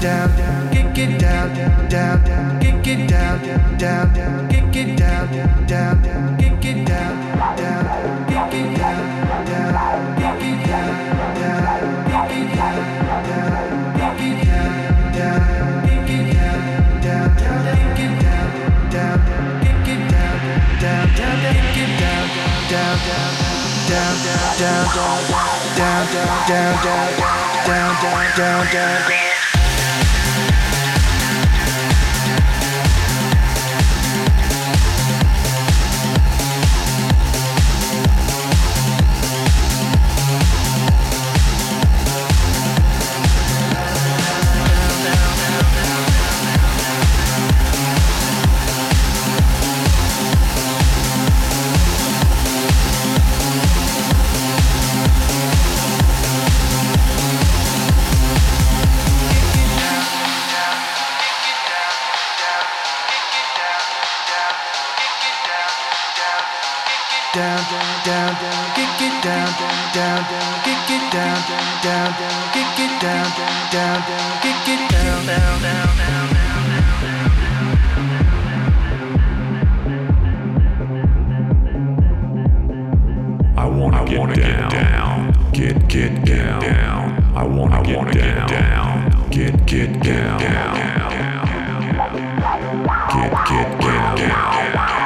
down, kick it down, down, down, kick it down, down, down, kick it down, down, down, kick it down, down, kick it down, down, kick it down, down, kick it down, down, kick it down, down, kick it down, down, down, kick it down, down, kick it down, down, down, kick it down, down, down, down, down, down, down, down, down, down, down, down, down. down, down, get get down, down, get get down, down, get get down, down, get get down, down, down, down, down, down. I wanna get, get down. Get get get down. I wanna I get, wanna down. get down. Get get get down. Get get get down.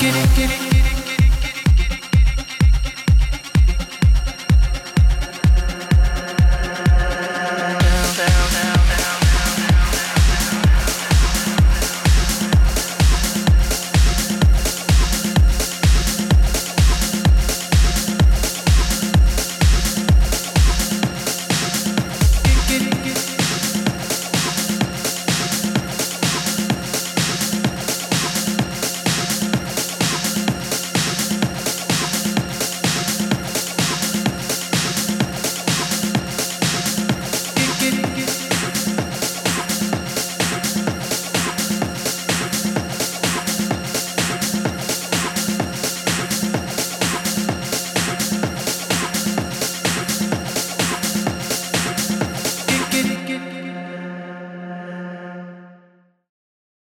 get it, get it.